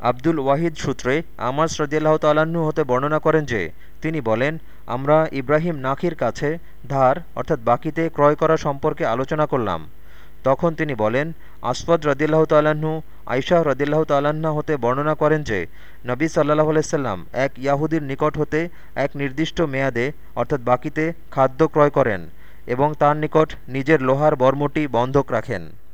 আব্দুল ওয়াহিদ সূত্রে আমার রদিয়াল্লাহ তাল্লাহ্ন হতে বর্ণনা করেন যে, তিনি বলেন, আমরা ইব্রাহিম নাখির কাছে ধার, অর্থাৎ বাকিতে ক্রয় করা সম্পর্কে আলোচনা করলাম। তখন তিনি বলেন আসফদ রদিল্লাহ তাল্লাহ্ন আইশাহ রদিল্লাহ তাল্লাহ্না হতে বর্ণনা করেন যে, নবী সাল্লাহ আলাইসাল্লাম এক ইয়াহুদির নিকট হতে এক নির্দিষ্ট মেয়াদে, অর্থাৎ বাকিতে খাদ্য ক্রয় করেন এবং তার নিকট নিজের লোহার বর্মটি বন্ধক রাখেন।